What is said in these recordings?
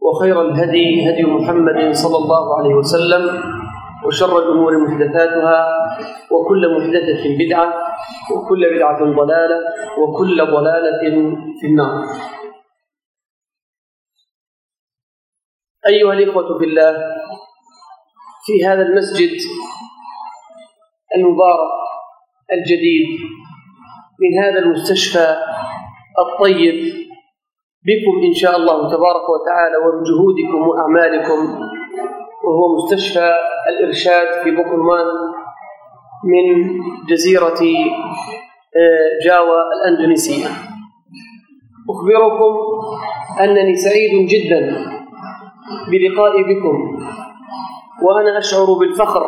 وخير الهدي هدي محمد صلى الله عليه وسلم وشر الأمور محدثاتها وكل محدثة بدعة وكل بدعة ضلالة وكل ضلالة في النار. أيها الإخوة في الله في هذا المسجد المبارك الجديد من هذا المستشفى الطيب بكم إن شاء الله تبارك وتعالى وبجهودكم وأعمالكم. وهو مستشفى الإرشاد في بوكرمان من جزيرة جاوا الأندونيسية. أخبركم أنني سعيد جدا بلقائي بكم وأنا أشعر بالفخر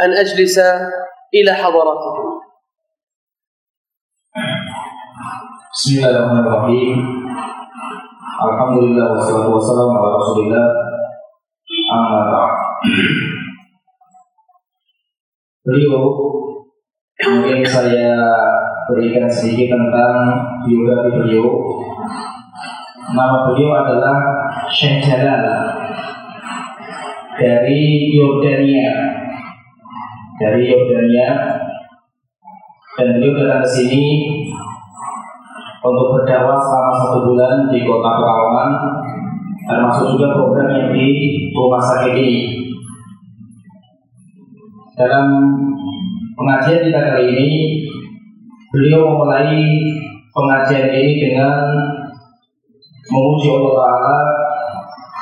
أن أجلس إلى حضراتكم. Bismillahirrahmanirrahim. Alhamdulillah wassalatu wassalamu ala Rasulillah. Amma ba'd. Beliau mungkin saya berikan sedikit tentang biografi beliau. Nama beliau adalah Syekh Jalal dari Yordania. Dari Yordania dan beliau datang ke sini untuk berdakwah selama satu bulan di kota Pekalongan termasuk juga program yang di rumah sakit ini. Dalam pengajian kita kali ini beliau memulai pengajian ini dengan memuji Allah Taala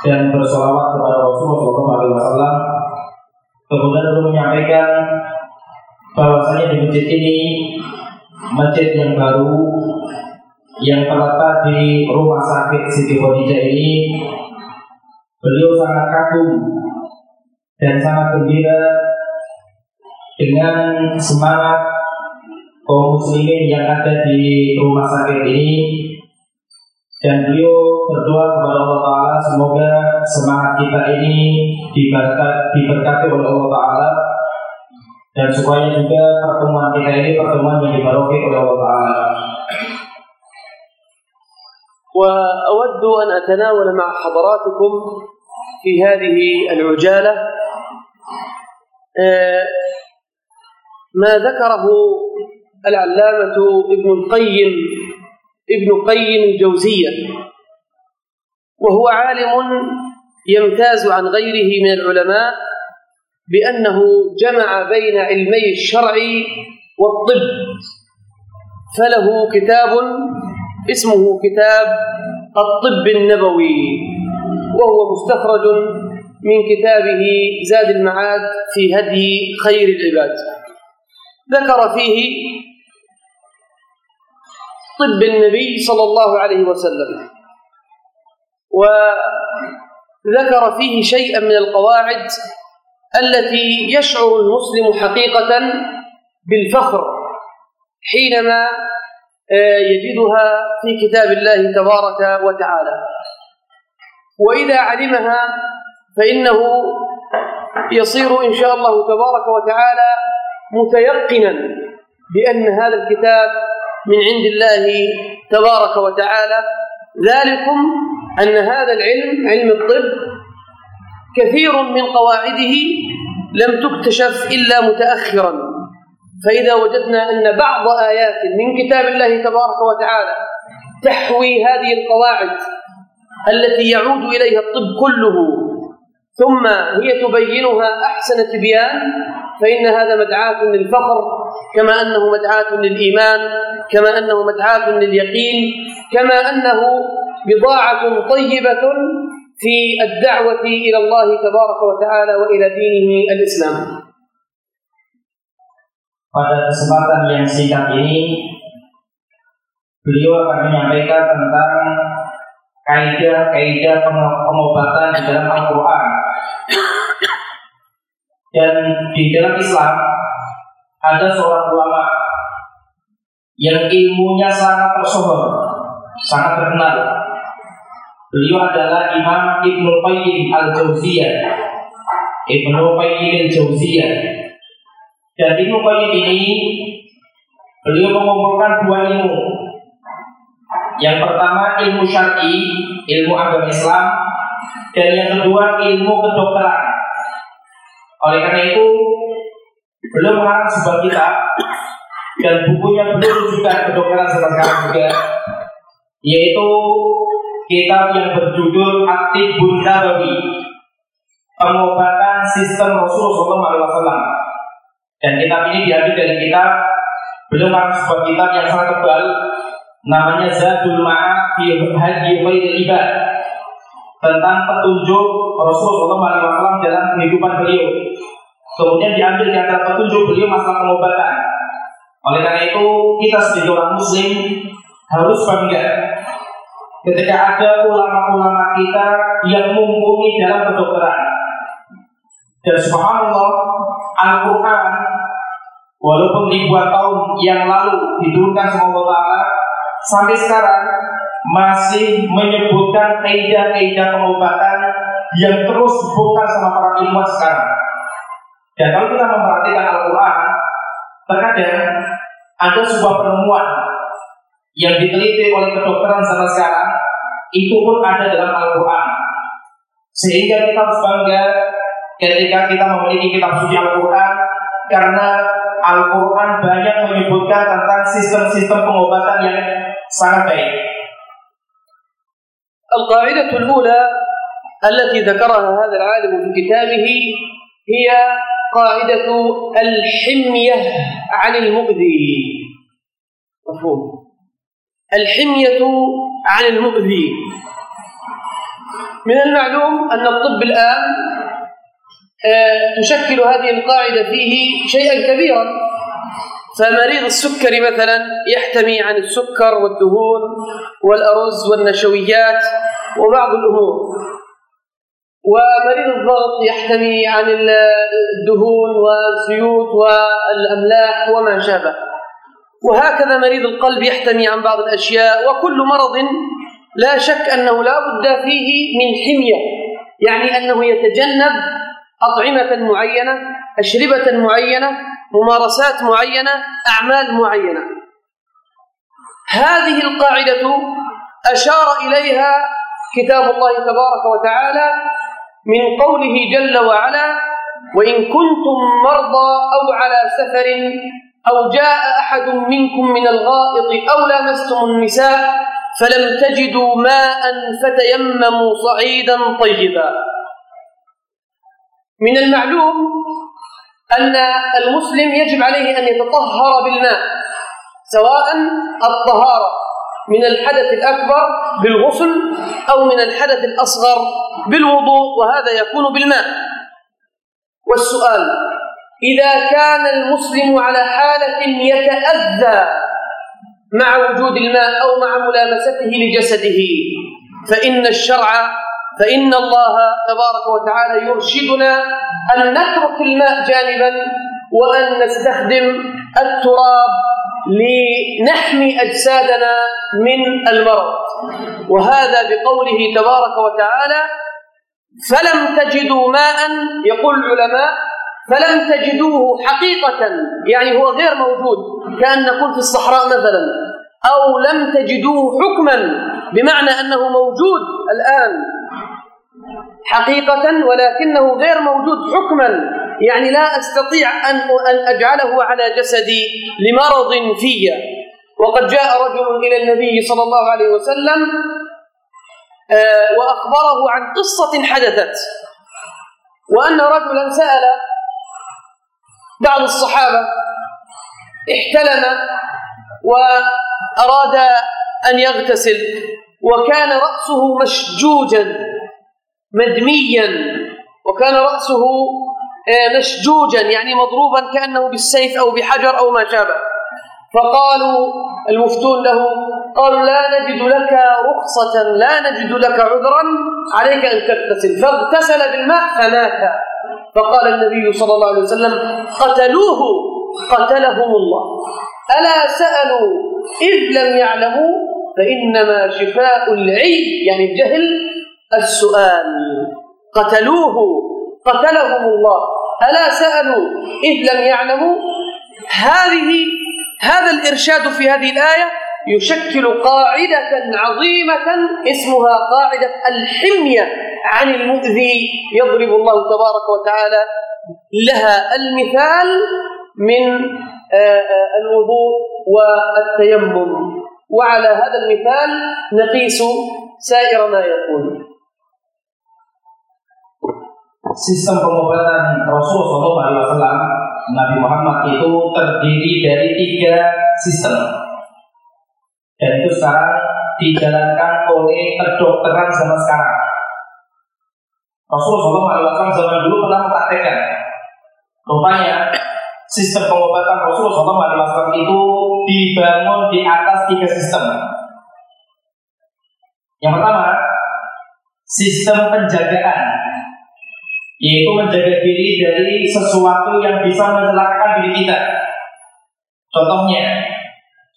dan bersolawat kepada Rasulullah SAW kemudian beliau menyampaikan bahwasanya di masjid ini masjid yang baru yang terletak di rumah sakit Siti Khadijah ini beliau sangat kagum dan sangat gembira dengan semangat kaum muslimin yang ada di rumah sakit ini dan beliau berdoa kepada Allah Taala semoga semangat kita ini diberkati, diberkati oleh Allah Taala dan supaya juga pertemuan kita ini pertemuan yang dibaroki oleh Allah Taala. وأود أن أتناول مع حضراتكم في هذه العجالة ما ذكره العلامة ابن القيم ابن قيم الجوزية وهو عالم يمتاز عن غيره من العلماء بأنه جمع بين علمي الشرع والطب فله كتاب اسمه كتاب الطب النبوي وهو مستخرج من كتابه زاد المعاد في هدي خير العباد. ذكر فيه طب النبي صلى الله عليه وسلم وذكر فيه شيئا من القواعد التي يشعر المسلم حقيقة بالفخر حينما يجدها في كتاب الله تبارك وتعالى. وإذا علمها فإنه يصير إن شاء الله تبارك وتعالى متيقنا بأن هذا الكتاب من عند الله تبارك وتعالى. ذلكم أن هذا العلم علم الطب كثير من قواعده لم تكتشف إلا متأخرا. فإذا وجدنا أن بعض آيات من كتاب الله تبارك وتعالى تحوي هذه القواعد التي يعود إليها الطب كله ثم هي تبينها أحسن تبيان فإن هذا مدعاة للفخر كما أنه مدعاة للإيمان كما أنه مدعاة لليقين كما أنه بضاعة طيبة في الدعوة إلى الله تبارك وتعالى وإلى دينه الإسلام. Pada kesempatan yang singkat ini, beliau akan menyampaikan tentang kaidah-kaidah pengobatan di dalam Al-Quran dan di dalam Islam ada seorang ulama yang ilmunya sangat tersohor, sangat terkenal. Beliau adalah Imam Ibnu Qayyim Al-Jauziyah. Ibnu Qayyim Al-Jauziyah. Dan Ibnu Qayyim ini beliau mengumpulkan dua ilmu. Yang pertama ilmu syar'i, ilmu agama Islam, dan yang kedua ilmu kedokteran. Oleh karena itu, belum mengarang sebuah kitab. Dan bukunya belum juga kedokteran sekarang juga, yaitu kitab yang berjudul Aktif Bunda Nabawi. Pengobatan sistem Rasulullah SAW dan kitab ini diambil dari kitab belum sebuah kitab yang sangat tebal namanya Zadul Ma'ad fi Hadi Ibad tentang petunjuk Rasulullah SAW dalam kehidupan beliau. Kemudian diambil di antara petunjuk beliau masalah pengobatan. Oleh karena itu kita sebagai orang Muslim harus bangga ketika ada ulama-ulama kita yang mumpuni dalam kedokteran. Dan subhanallah Al-Quran walaupun ribuan tahun yang lalu diturunkan sama Allah sampai sekarang masih menyebutkan kaidah-kaidah pengobatan yang terus dibongkar sama para ilmuwan sekarang. Dan kalau kita memperhatikan Al-Quran, terkadang ada sebuah penemuan yang diteliti oleh kedokteran zaman sekarang, itu pun ada dalam Al-Quran. Sehingga kita harus bangga ketika kita memiliki kitab suci Al-Quran, karena Al-Quran banyak menyebutkan tentang sistem-sistem pengobatan yang sangat baik. القاعدة الأولى التي ذكرها هذا العالم في كتابه هي قاعدة الحمية عن المؤذي مفهوم الحمية عن المؤذي من المعلوم أن الطب الآن تشكل هذه القاعدة فيه شيئا كبيرا. فمريض السكري مثلا يحتمي عن السكر والدهون والأرز والنشويات وبعض الأمور. ومريض الضغط يحتمي عن الدهون والزيوت والأملاح وما شابه. وهكذا مريض القلب يحتمي عن بعض الأشياء. وكل مرض لا شك أنه لا بد فيه من حمية يعني أنه يتجنب أطعمة معينة أشربة معينة ممارسات معينة أعمال معينة. هذه القاعدة أشار إليها كتاب الله تبارك وتعالى من قوله جل وعلا وإن كنتم مرضى أو على سفر أو جاء أحد منكم من الغائط أو لامستم النساء فلم تجدوا ماء فتيمموا صعيدا طيبا. من المعلوم أن المسلم يجب عليه أن يتطهر بالماء سواء الطهارة من الحدث الأكبر بالغسل أو من الحدث الأصغر بالوضوء وهذا يكون بالماء. والسؤال إذا كان المسلم على حالة يتأذى مع وجود الماء أو مع ملامسته لجسده فإن الشرع فإن الله تبارك وتعالى يرشدنا أن نترك الماء جانبا وأن نستخدم التراب لنحمي أجسادنا من المرض. وهذا بقوله تبارك وتعالى فلم تجدوا ماء يقول العلماء فلم تجدوه حقيقة يعني هو غير موجود كأن نكون في الصحراء مثلا أو لم تجدوه حكما بمعنى أنه موجود الآن. حقيقة ولكنه غير موجود حكما. يعني لا أستطيع أن أن أجعله على جسدي لمرض في. وقد جاء رجل إلى النبي صلى الله عليه وسلم وأخبره عن قصة حدثت. وأن رجلا سأل بعض الصحابة احتلم وأراد أن يغتسل وكان رأسه مشجوجا. مدميا وكان رأسه مشجوجا يعني مضروبا كأنه بالسيف أو بحجر أو ما شابه. فقالوا المفتون له قالوا لا نجد لك رخصة لا نجد لك عذرا عليك أن تغتسل. فاغتسل بالماء فمات. فقال النبي صلى الله عليه وسلم قتلوه قتلهم الله. ألا سألوا إذ لم يعلموا فإنما شفاء العي يعني الجهل السؤال. قتلوه قتلهم الله. ألا سألوا إذ لم يعلموا؟ هذه هذا الإرشاد في هذه الآية يشكل قاعدة عظيمة اسمها قاعدة الحمية عن المؤذي. يضرب الله تبارك وتعالى لها المثال من الوضوء والتيمم. وعلى هذا المثال نقيس سائر ما يكون sistem pengobatan Rasulullah SAW Nabi Muhammad itu terdiri dari tiga sistem. Dan itu sekarang dijalankan oleh kedokteran zaman sekarang. Rasulullah SAW zaman dulu pernah mempraktekkan. Rupanya sistem pengobatan Rasulullah SAW itu dibangun di atas tiga sistem. Yang pertama sistem penjagaan yaitu menjaga diri dari sesuatu yang bisa mencelakakan diri kita. Contohnya,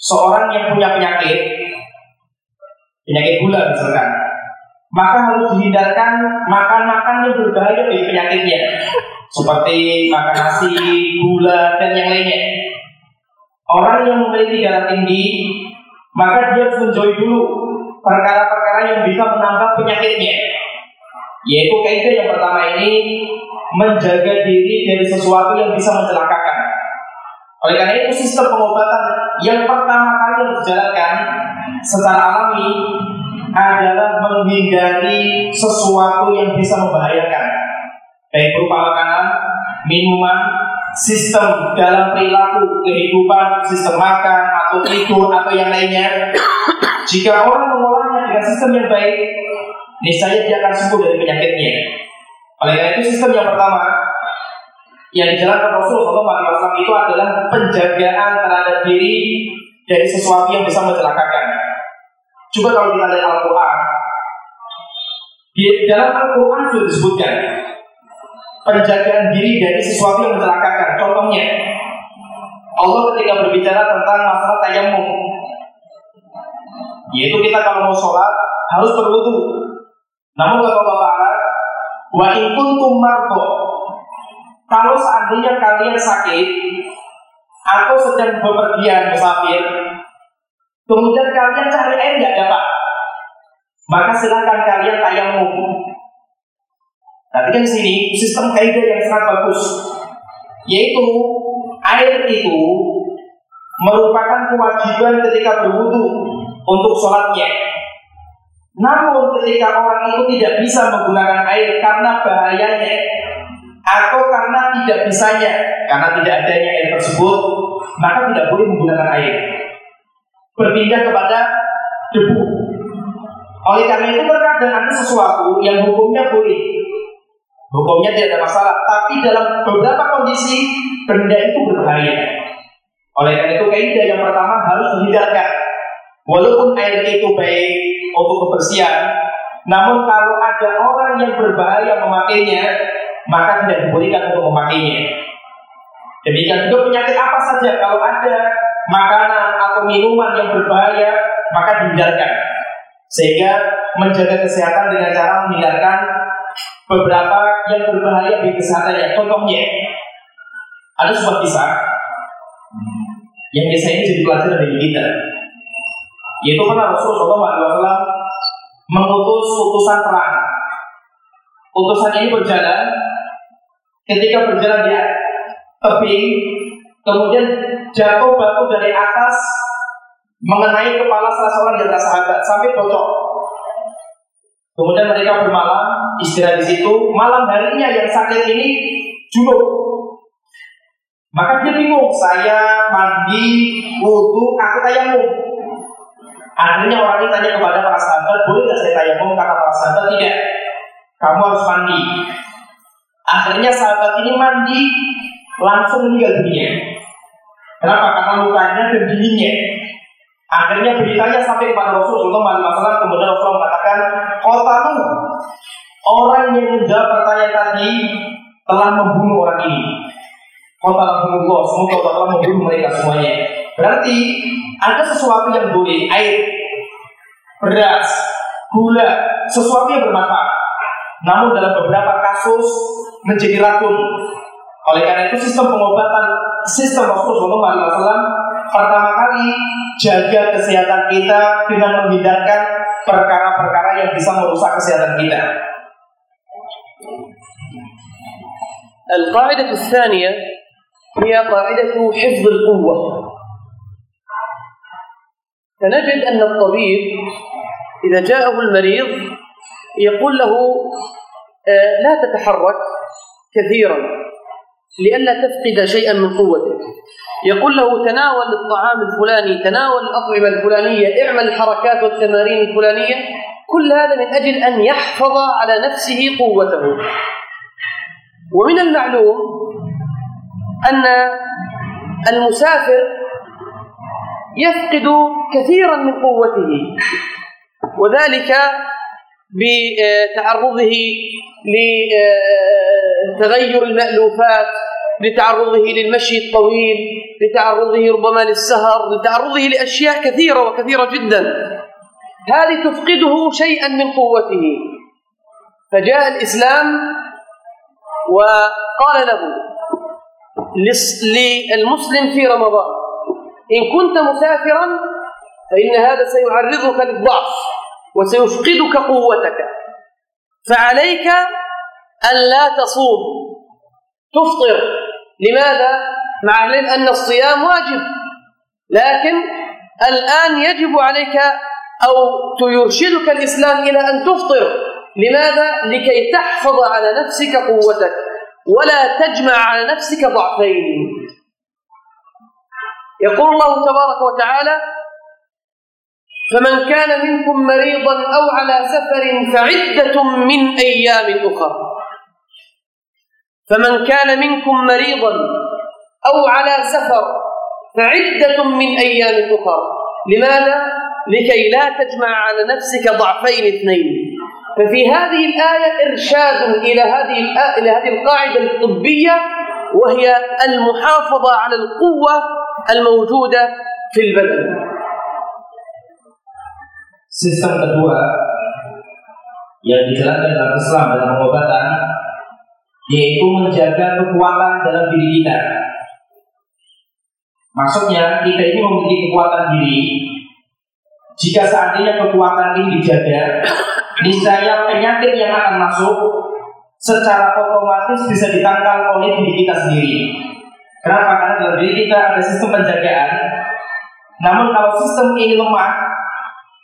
seorang yang punya penyakit, penyakit gula misalkan, maka harus dihindarkan makan-makan yang berbahaya bagi penyakitnya, seperti makan nasi, gula, dan yang lainnya. Orang yang memiliki darah tinggi, maka dia harus menjauhi dulu perkara-perkara yang bisa menambah penyakitnya yaitu kaidah yang pertama ini menjaga diri dari sesuatu yang bisa mencelakakan. Oleh karena itu sistem pengobatan yang pertama kali dijalankan secara alami adalah menghindari sesuatu yang bisa membahayakan, baik berupa makanan, minuman, sistem dalam perilaku kehidupan, sistem makan atau tidur atau yang lainnya. Jika orang mengolahnya dengan sistem yang baik, niscaya dia akan sembuh dari penyakitnya. Oleh karena itu sistem yang pertama yang dijalankan Rasulullah SAW itu adalah penjagaan terhadap diri dari sesuatu yang bisa mencelakakan. Coba kalau kita lihat Al-Quran, di dalam Al-Quran sudah disebutkan penjagaan diri dari sesuatu yang mencelakakan. Contohnya, Allah ketika berbicara tentang masalah tayamum, yaitu kita kalau mau sholat harus berwudu. Namun kata Ta'ala, wa in kuntum kalau seandainya kalian sakit atau sedang bepergian musafir, kemudian kalian cari air nggak dapat, maka silakan kalian tayamum. Tapi kan sini sistem kaidah yang sangat bagus, yaitu air itu merupakan kewajiban ketika berwudu untuk sholatnya. Namun ketika orang itu tidak bisa menggunakan air karena bahayanya atau karena tidak bisanya, karena tidak adanya air tersebut, maka tidak boleh menggunakan air. Berpindah kepada debu. Oleh karena itu terkadang ada sesuatu yang hukumnya boleh, hukumnya tidak ada masalah, tapi dalam beberapa kondisi benda itu berbahaya. Oleh karena itu kaidah yang pertama harus dihindarkan. Walaupun air itu baik untuk kebersihan, namun kalau ada orang yang berbahaya memakainya, maka tidak dibolehkan untuk memakainya. Demikian juga penyakit apa saja kalau ada makanan atau minuman yang berbahaya, maka dihindarkan. Sehingga menjaga kesehatan dengan cara menghindarkan beberapa yang berbahaya bagi kesehatannya. Contohnya, ada sebuah kisah yang kisah ini jadi pelajaran bagi kita. Yaitu pernah Rasulullah SAW mengutus utusan perang. Utusan ini berjalan, ketika berjalan di tebing, kemudian jatuh batu dari atas mengenai kepala salah seorang di sahabat sampai bocor. Kemudian mereka bermalam istirahat di situ. Malam harinya yang sakit ini junub. Maka dia bingung, saya mandi, wudhu, aku tayamum. Akhirnya orang ini tanya kepada para sahabat, boleh nggak saya tayamum? Kata para sahabat tidak. Kamu harus mandi. Akhirnya sahabat ini mandi langsung meninggal dunia. Kenapa? Karena lukanya dan dinginnya. Akhirnya beritanya sampai kepada Rasulullah SAW kemudian Rasulullah mengatakan Kotalu orang yang menjawab pertanyaan tadi telah membunuh orang ini. Kotalahu semoga Allah telah membunuh mereka semuanya. Berarti ada sesuatu yang boleh air, beras, gula, sesuatu yang bermanfaat. Namun dalam beberapa kasus menjadi racun. Oleh karena itu sistem pengobatan sistem Rasulullah SAW pertama kali jaga kesehatan kita dengan menghindarkan perkara-perkara yang bisa merusak kesehatan kita. القاعدة الثانية هي قاعدة حفظ القوة فنجد أن الطبيب إذا جاءه المريض يقول له لا تتحرك كثيرا لئلا تفقد شيئا من قوتك. يقول له تناول الطعام الفلاني تناول الأطعمة الفلانية اعمل الحركات والتمارين الفلانية كل هذا من أجل أن يحفظ على نفسه قوته. ومن المعلوم أن المسافر يفقد كثيرا من قوته وذلك بتعرضه لتغير المألوفات لتعرضه للمشي الطويل لتعرضه ربما للسهر لتعرضه لأشياء كثيرة وكثيرة جدا. هذه تفقده شيئا من قوته. فجاء الإسلام وقال له للمسلم في رمضان إن كنت مسافرا فإن هذا سيعرضك للضعف. وسيفقدك قوتك. فعليك أن لا تصوم. تفطر. لماذا؟ مع العلم أن الصيام واجب. لكن الآن يجب عليك أو يرشدك الإسلام إلى أن تفطر. لماذا؟ لكي تحفظ على نفسك قوتك. ولا تجمع على نفسك ضعفين. يقول الله تبارك وتعالى فمن كان منكم مريضا أو على سفر فعدة من أيام أخر فمن كان منكم مريضا أو على سفر فعدة من أيام أخر لماذا؟ لكي لا تجمع على نفسك ضعفين اثنين. ففي هذه الآية إرشاد إلى هذه إلى هذه القاعدة الطبية وهي المحافظة على القوة الموجودة في البدن Sistem kedua yang dijalankan dalam Islam dalam pengobatan yaitu menjaga kekuatan dalam diri kita. Maksudnya kita ini memiliki kekuatan diri. Jika seandainya kekuatan ini dijaga, niscaya penyakit yang akan masuk secara otomatis bisa ditangkal oleh diri kita sendiri. Kenapa? Karena dalam diri kita ada sistem penjagaan. Namun kalau sistem ini lemah,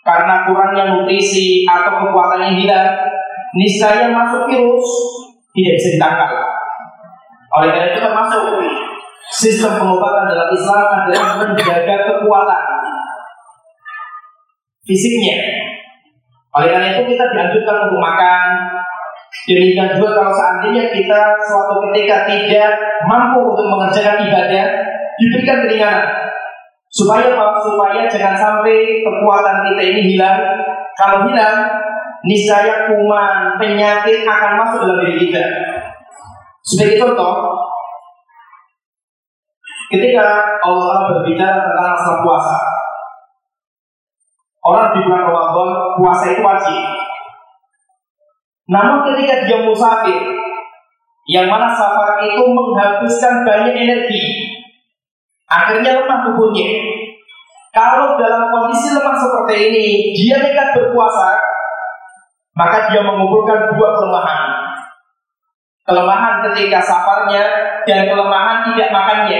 karena kurangnya nutrisi atau kekuatan yang hilang, niscaya masuk virus tidak bisa ditangkal. Oleh karena itu termasuk sistem pengobatan dalam Islam adalah menjaga kekuatan fisiknya. Oleh karena itu kita dianjurkan untuk makan. Demikian juga kalau seandainya kita suatu ketika tidak mampu untuk mengerjakan ibadah, diberikan keringanan Supaya? Supaya jangan sampai kekuatan kita ini hilang. Kalau hilang, niscaya kuman, penyakit akan masuk dalam diri kita. Sebagai contoh, ketika Allah berbicara tentang masalah puasa, orang di bulan Ramadan puasa itu wajib. Namun ketika dia musafir, yang mana safar itu menghabiskan banyak energi, Akhirnya lemah tubuhnya. Kalau dalam kondisi lemah seperti ini, dia nekat berpuasa, maka dia mengumpulkan dua kelemahan. Kelemahan ketika safarnya dan kelemahan tidak makannya.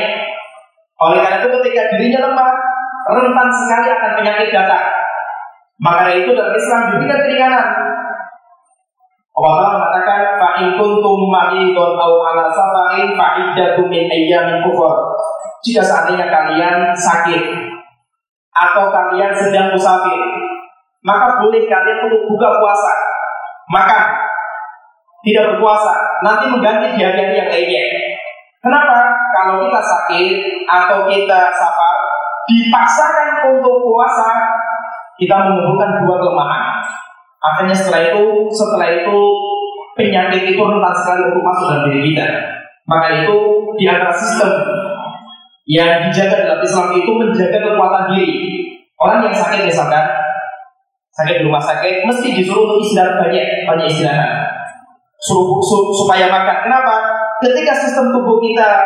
Oleh karena itu ketika dirinya lemah, rentan sekali akan penyakit datang. Maka itu dalam Islam diberikan keringanan. Allah mengatakan fa in kuntum maridun aw ala safarin fa iddatum min ayyamin jika seandainya kalian sakit atau kalian sedang musafir, maka boleh kalian untuk buka puasa, maka tidak berpuasa, nanti mengganti di hari-hari yang lainnya. Kenapa? Kalau kita sakit atau kita safar, dipaksakan untuk puasa, kita mengumpulkan dua kelemahan. Akhirnya setelah itu, setelah itu penyakit itu rentan sekali untuk masuk dalam diri kita. Maka itu di antara sistem yang dijaga dalam Islam itu menjaga kekuatan diri. Orang yang sakit misalkan, sakit di rumah sakit, mesti disuruh untuk istirahat banyak, banyak istirahat. Suruh, suruh, supaya makan. Kenapa? Ketika sistem tubuh kita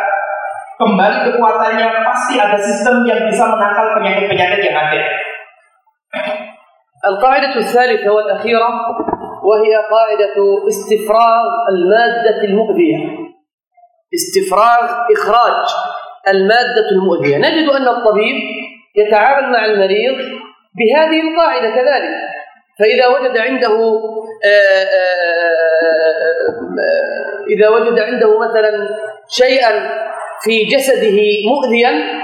kembali kekuatannya, pasti ada sistem yang bisa menangkal penyakit-penyakit yang ada. القاعدة الثالثة والأخيرة وهي قاعدة استفراغ المادة المؤذية استفراغ إخراج المادة المؤذية. نجد أن الطبيب يتعامل مع المريض بهذه القاعدة كذلك. فإذا وجد عنده آه، آه، آه، إذا وجد عنده مثلا شيئا في جسده مؤذيا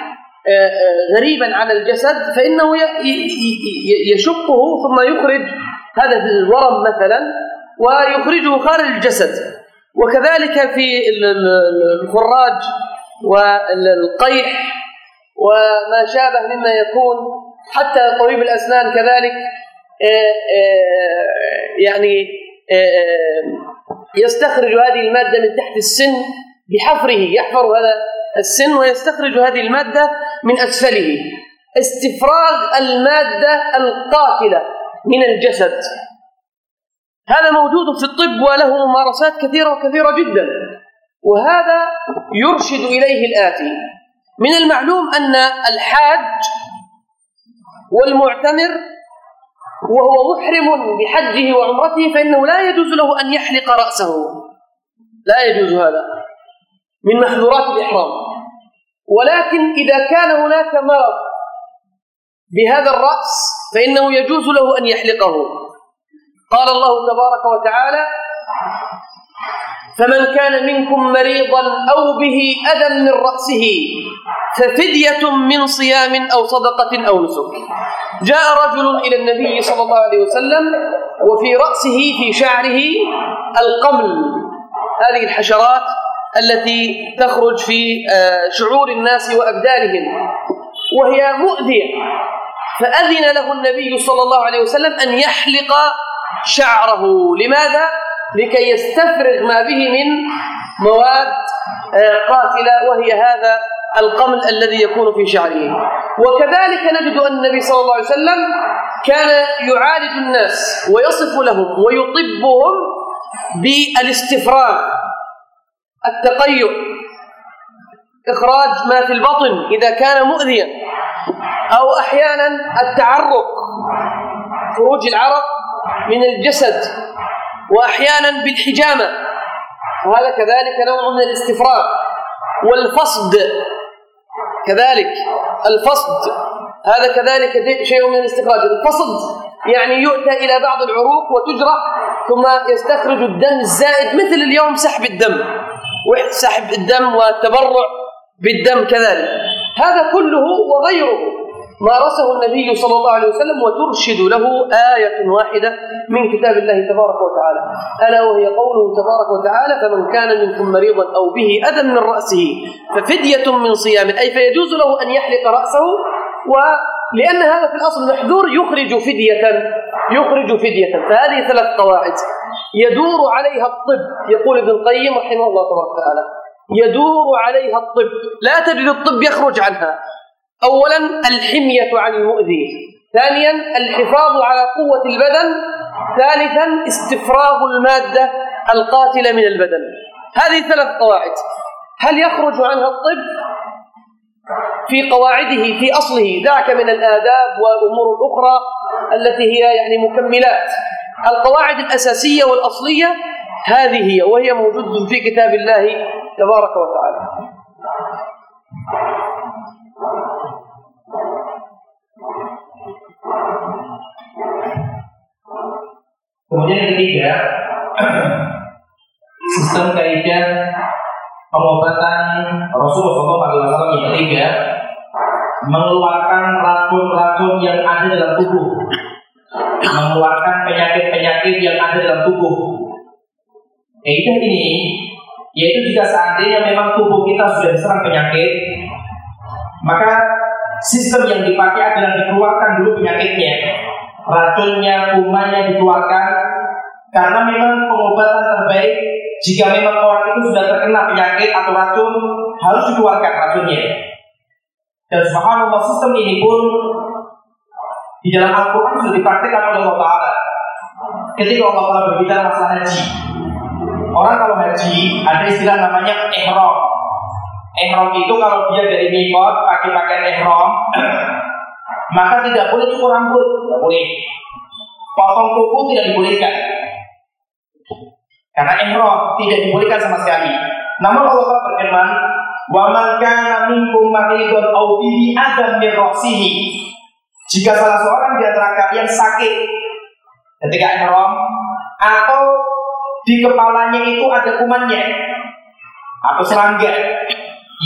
غريبا على الجسد فإنه يشقه ثم يخرج هذا الورم مثلا ويخرجه خارج الجسد. وكذلك في الخراج والقيح وما شابه مما يكون حتى طبيب الأسنان كذلك آه، آه، يعني آه، يستخرج هذه المادة من تحت السن بحفره يحفر هذا السن ويستخرج هذه المادة من أسفله. استفراغ المادة القاتلة من الجسد. هذا موجود في الطب وله ممارسات كثيرة وكثيرة جدا. وهذا يرشد إليه الآتي. من المعلوم أن الحاج والمعتمر وهو محرم بحجه وعمرته فإنه لا يجوز له أن يحلق رأسه. لا يجوز هذا. من محظورات الإحرام. ولكن إذا كان هناك مرض بهذا الرأس فإنه يجوز له أن يحلقه. قال الله تبارك وتعالى فمن كان منكم مريضا أو به أذى من رأسه ففدية من صيام أو صدقة أو نسك. جاء رجل إلى النبي صلى الله عليه وسلم وفي رأسه في شعره القمل. هذه الحشرات التي تخرج في آه، شعور الناس وأبدانهم وهي مؤذية. فأذن له النبي صلى الله عليه وسلم أن يحلق شعره. لماذا؟ لكي يستفرغ ما به من مواد آه، قاتلة وهي هذا القمل الذي يكون في شعره. وكذلك نجد أن النبي صلى الله عليه وسلم كان يعالج الناس ويصف لهم ويطبهم بالاستفراغ التقيؤ إخراج ما في البطن إذا كان مؤذيا أو أحيانا التعرق خروج العرق من الجسد. وأحيانا بالحجامة. وهذا كذلك نوع من الاستفراغ. والفصد. كذلك الفصد. هذا كذلك شيء من الاستخراج. الفصد يعني يؤتى إلى بعض العروق وتجرح ثم يستخرج الدم الزائد مثل اليوم سحب الدم. وسحب الدم والتبرع بالدم كذلك. هذا كله وغيره. مارسه النبي صلى الله عليه وسلم وترشد له آية واحدة من كتاب الله تبارك وتعالى. ألا وهي قوله تبارك وتعالى فمن كان منكم مريضا أو به أذى من رأسه ففدية من صيام أي فيجوز له أن يحلق رأسه ولأن هذا في الأصل محذور يخرج فدية يخرج فدية. فهذه ثلاث قواعد. يدور عليها الطب يقول ابن القيم رحمه الله تبارك وتعالى. يدور عليها الطب. لا تجد الطب يخرج عنها. أولا الحمية عن المؤذي ثانيا الحفاظ على قوة البدن ثالثا استفراغ المادة القاتلة من البدن. هذه ثلاث قواعد. هل يخرج عنها الطب؟ في قواعده في أصله. ذاك من الآداب والأمور الأخرى التي هي يعني مكملات. القواعد الأساسية والأصلية هذه هي وهي موجودة في كتاب الله تبارك وتعالى. Kemudian yang ketiga, sistem kaidah pengobatan Rasulullah SAW yang ketiga mengeluarkan racun-racun yang ada dalam tubuh, mengeluarkan penyakit-penyakit yang ada dalam tubuh. Kaidah ini yaitu jika seandainya memang tubuh kita sudah diserang penyakit, maka sistem yang dipakai adalah dikeluarkan dulu penyakitnya, racunnya, kumannya dikeluarkan, karena memang pengobatan terbaik jika memang orang itu sudah terkena penyakit atau racun harus dikeluarkan racunnya. Dan subhanallah sistem ini pun di dalam Al-Quran sudah dipraktikkan oleh Allah Ta'ala. Ketika Allah Ta'ala berbicara masalah haji. Orang kalau haji ada istilah namanya ihram. Ihram itu kalau dia dari mikot pakai pakaian ihram, maka tidak boleh cukur rambut, tidak boleh. Potong kuku tidak dibolehkan. Karena ihram tidak dibolehkan sama sekali. Namun Allah Taala berfirman, "Wa man kana minkum maridun aw adam min Jika salah seorang di antara kalian sakit ketika ihram atau di kepalanya itu ada kumannya atau serangga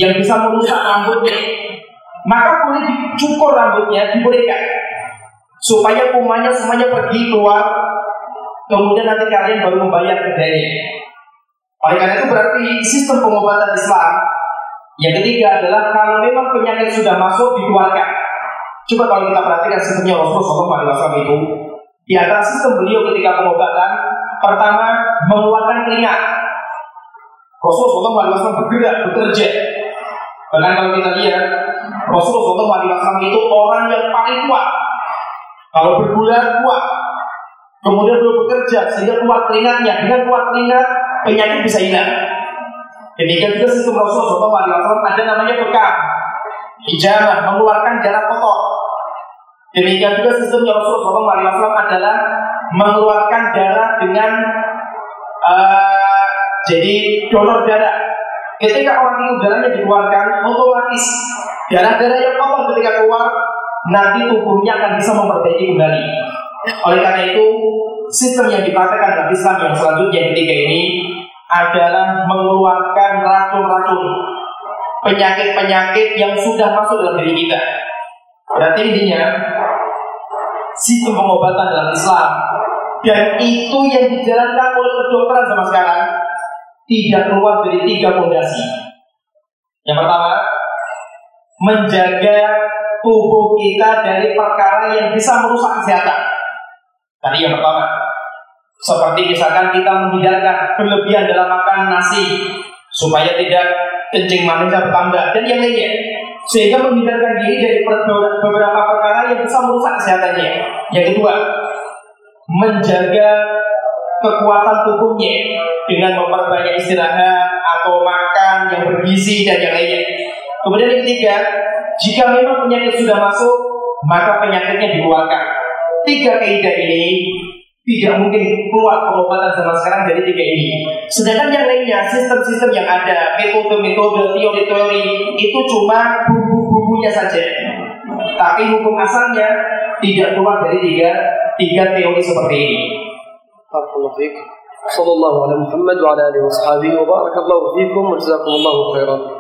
yang bisa merusak rambutnya, maka boleh dicukur rambutnya, dibolehkan supaya kumannya semuanya pergi keluar kemudian nanti kalian baru membayar kedainya. Oleh karena itu berarti sistem pengobatan Islam yang ketiga adalah kalau memang penyakit sudah masuk dikeluarkan. Coba kalau kita perhatikan sistemnya Rasulullah SAW itu di antara sistem beliau ketika pengobatan pertama mengeluarkan keringat. Rasulullah SAW bergerak bekerja. Bahkan kalau kita lihat Rasulullah SAW itu orang yang paling kuat. Kalau berbulan kuat, Kemudian beliau bekerja sehingga kuat keringatnya. Dengan kuat keringat, penyakit bisa hilang. Demikian juga sistem Rasulullah SAW ada namanya bekam, hijamah, mengeluarkan darah kotor. Demikian juga sistem Rasulullah SAW adalah mengeluarkan darah dengan uh, jadi donor darah. Ketika orang itu darahnya dikeluarkan, otomatis darah-darah yang kotor ketika keluar, nanti tubuhnya akan bisa memperbaiki kembali. Oleh karena itu, sistem yang dipraktekkan dalam Islam yang selanjutnya yang ketiga ini adalah mengeluarkan racun-racun penyakit-penyakit yang sudah masuk dalam diri kita. Berarti intinya sistem pengobatan dalam Islam dan itu yang dijalankan oleh kedokteran sama sekarang tidak keluar dari tiga fondasi. Yang pertama, menjaga tubuh kita dari perkara yang bisa merusak kesehatan. Tadi yang pertama, seperti misalkan kita menghindarkan berlebihan dalam makan nasi supaya tidak kencing manisnya bertambah dan yang lainnya sehingga menghindarkan diri dari beberapa perkara yang bisa merusak kesehatannya. Yang kedua, menjaga kekuatan tubuhnya dengan memperbanyak istirahat atau makan yang bergizi dan yang lainnya. Kemudian yang ketiga, jika memang penyakit sudah masuk, maka penyakitnya dikeluarkan tiga kaidah ini tidak mungkin keluar pengobatan zaman sekarang dari tiga ini. Sedangkan yang lainnya, sistem-sistem yang ada, metode-metode, teori-teori, itu cuma bumbu-bumbunya saja. Tapi hukum asalnya tidak keluar dari tiga, tiga teori seperti ini. صلى الله على محمد وعلى اله وصحبه وبارك الله فيكم وجزاكم الله خيرا